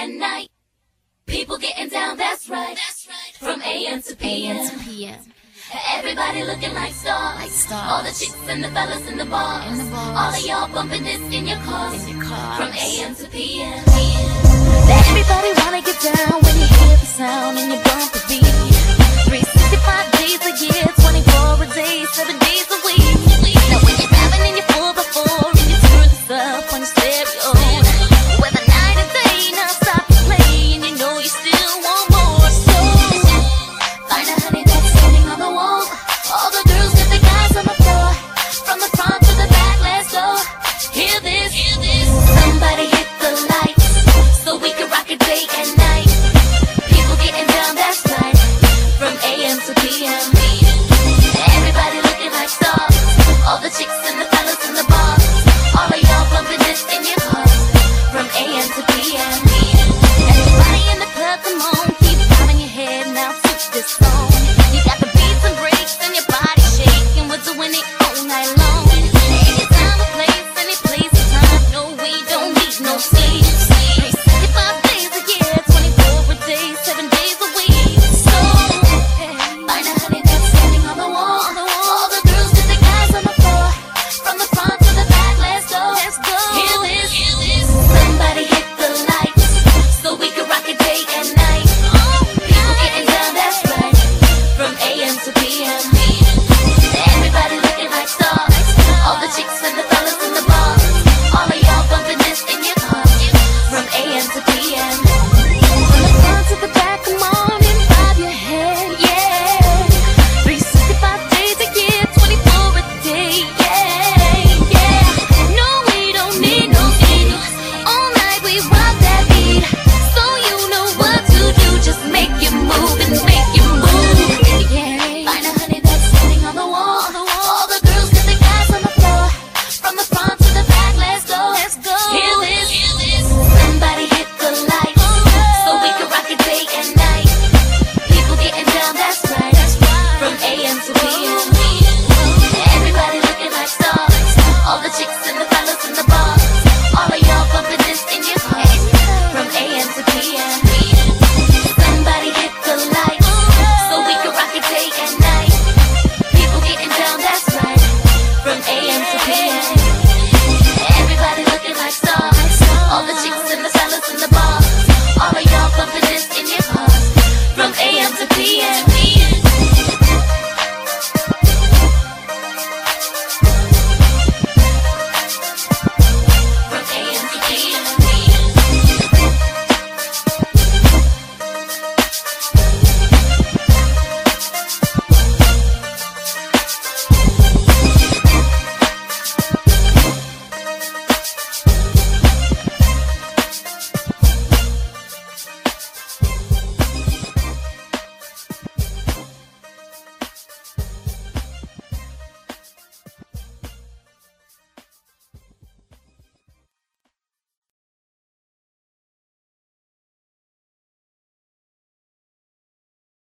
and night. People getting down, that's right. From AM to PM. AM to PM. Everybody looking like stars. Like stars. All the chicks and the fellas in the bars. In the bars. All of y'all bumping this in your cars. In your cars. From AM to PM. Everybody wanna get down when you hear the sound and you bump the beat.